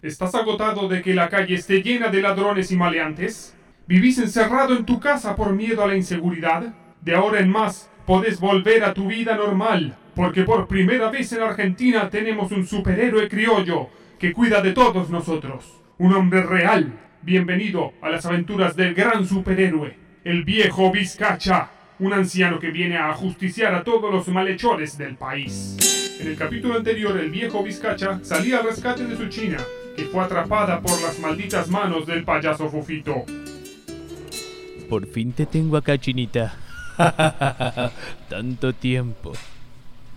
¿Estás agotado de que la calle esté llena de ladrones y maleantes? ¿Vivís encerrado en tu casa por miedo a la inseguridad? De ahora en más, podés volver a tu vida normal, porque por primera vez en Argentina tenemos un superhéroe criollo que cuida de todos nosotros. Un hombre real. Bienvenido a las aventuras del gran superhéroe, el viejo Vizcacha, un anciano que viene a ajusticiar a todos los malhechores del país. En el capítulo anterior, el viejo Vizcacha salía al rescate de su china, que fue atrapada por las malditas manos del payaso Fofito. Por fin te tengo acá, chinita. Tanto tiempo.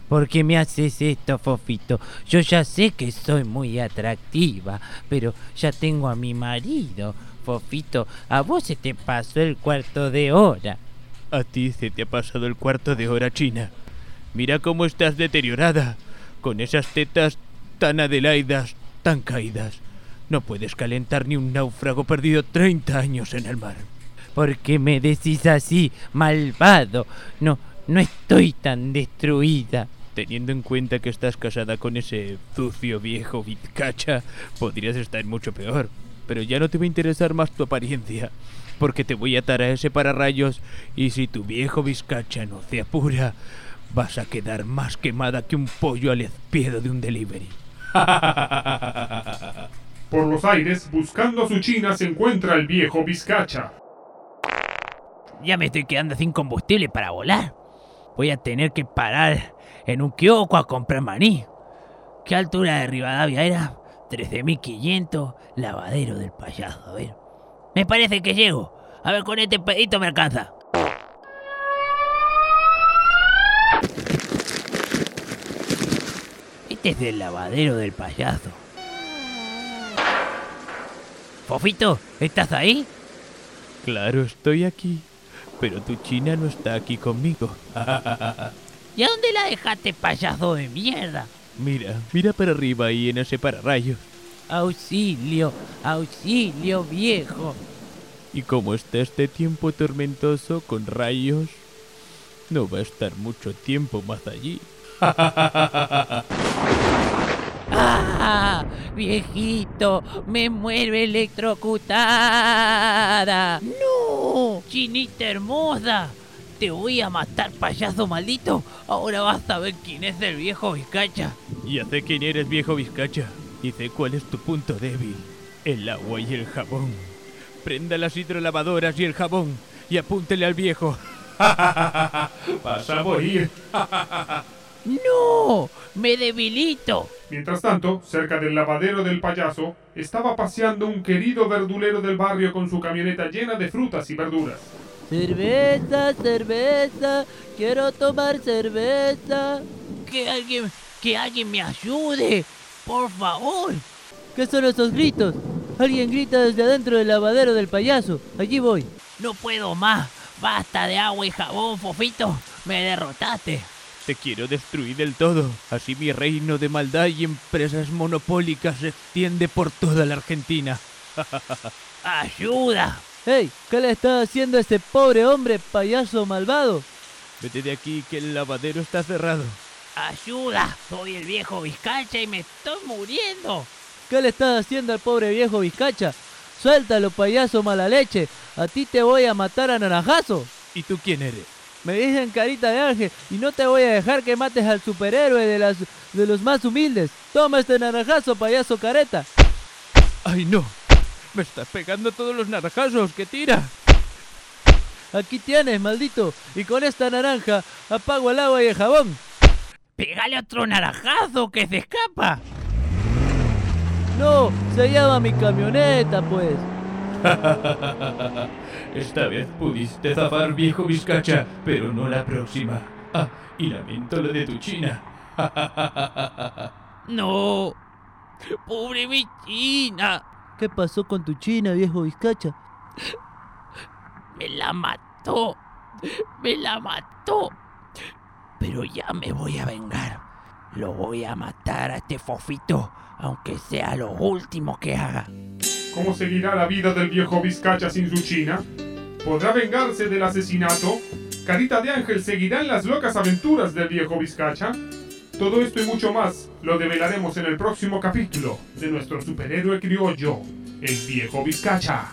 ¿Por qué me haces esto, Fofito? Yo ya sé que soy muy atractiva, pero ya tengo a mi marido. Fofito, a vos se te pasó el cuarto de hora. A ti se te ha pasado el cuarto de hora, China. Mira cómo estás deteriorada, con esas tetas tan adelaidas, tan caídas. No puedes calentar ni un náufrago perdido 30 años en el mar. ¿Por qué me decís así, malvado? No, no estoy tan destruida. Teniendo en cuenta que estás casada con ese sucio viejo Vizcacha, podrías estar mucho peor. Pero ya no te va a interesar más tu apariencia, porque te voy a atar a ese pararrayos y si tu viejo Vizcacha no se apura, vas a quedar más quemada que un pollo al espiedo de un delivery. Por los aires, buscando a su china, se encuentra el viejo Vizcacha. Ya me estoy quedando sin combustible para volar. Voy a tener que parar en un kiosco a comprar maní. ¿Qué altura de Rivadavia era? 13.500, lavadero del payaso. A ver. Me parece que llego. A ver, con este pedito me alcanza. Este es el lavadero del payaso. Fofito, ¿estás ahí? Claro, estoy aquí. Pero tu china no está aquí conmigo. ¿Y a dónde la dejaste, payaso de mierda? Mira, mira para arriba ahí en ese pararrayos. Auxilio, auxilio, viejo. Y como está este tiempo tormentoso con rayos, no va a estar mucho tiempo más allí. ¡Ah! Viejito, me muero electrocutada. ¡No! Chinita hermosa. Te voy a matar, payaso maldito. Ahora vas a ver quién es el viejo Vizcacha. Ya sé quién eres, viejo Vizcacha. Y sé cuál es tu punto débil. El agua y el jabón. Prenda las hidrolavadoras y el jabón. Y apúntele al viejo. Vas a morir. ¡No! ¡Me debilito! Mientras tanto, cerca del lavadero del payaso, estaba paseando un querido verdulero del barrio con su camioneta llena de frutas y verduras. Cerveza, cerveza, quiero tomar cerveza. Que alguien, que alguien me ayude, por favor. ¿Qué son esos gritos? Alguien grita desde adentro del lavadero del payaso. Allí voy. No puedo más. Basta de agua y jabón, Fofito. Me derrotaste. Te quiero destruir del todo. Así mi reino de maldad y empresas monopólicas se extiende por toda la Argentina. ¡Ayuda! ¡Hey! ¿Qué le está haciendo a ese pobre hombre payaso malvado? Vete de aquí que el lavadero está cerrado. ¡Ayuda! Soy el viejo Vizcacha y me estoy muriendo. ¿Qué le estás haciendo al pobre viejo Vizcacha? Suéltalo, payaso mala leche. A ti te voy a matar a naranjazo. ¿Y tú quién eres? Me dicen carita de ángel y no te voy a dejar que mates al superhéroe de, las, de los más humildes. Toma este naranjazo, payaso careta. ¡Ay, no! Me estás pegando todos los naranjazos que tira. Aquí tienes, maldito. Y con esta naranja apago el agua y el jabón. ¡Pégale otro naranjazo que se escapa! No, se llama mi camioneta, pues. Esta vez pudiste zafar, viejo Vizcacha, pero no la próxima. Ah, y lamento lo de tu china. ¡No! ¡Pobre mi china! ¿Qué pasó con tu china, viejo Vizcacha? Me la mató. Me la mató. Pero ya me voy a vengar. Lo voy a matar a este fofito, aunque sea lo último que haga. ¿Cómo seguirá la vida del viejo Vizcacha sin su china? ¿Podrá vengarse del asesinato? ¿Carita de Ángel seguirá en las locas aventuras del viejo Vizcacha? Todo esto y mucho más lo develaremos en el próximo capítulo de nuestro superhéroe criollo, el viejo Vizcacha.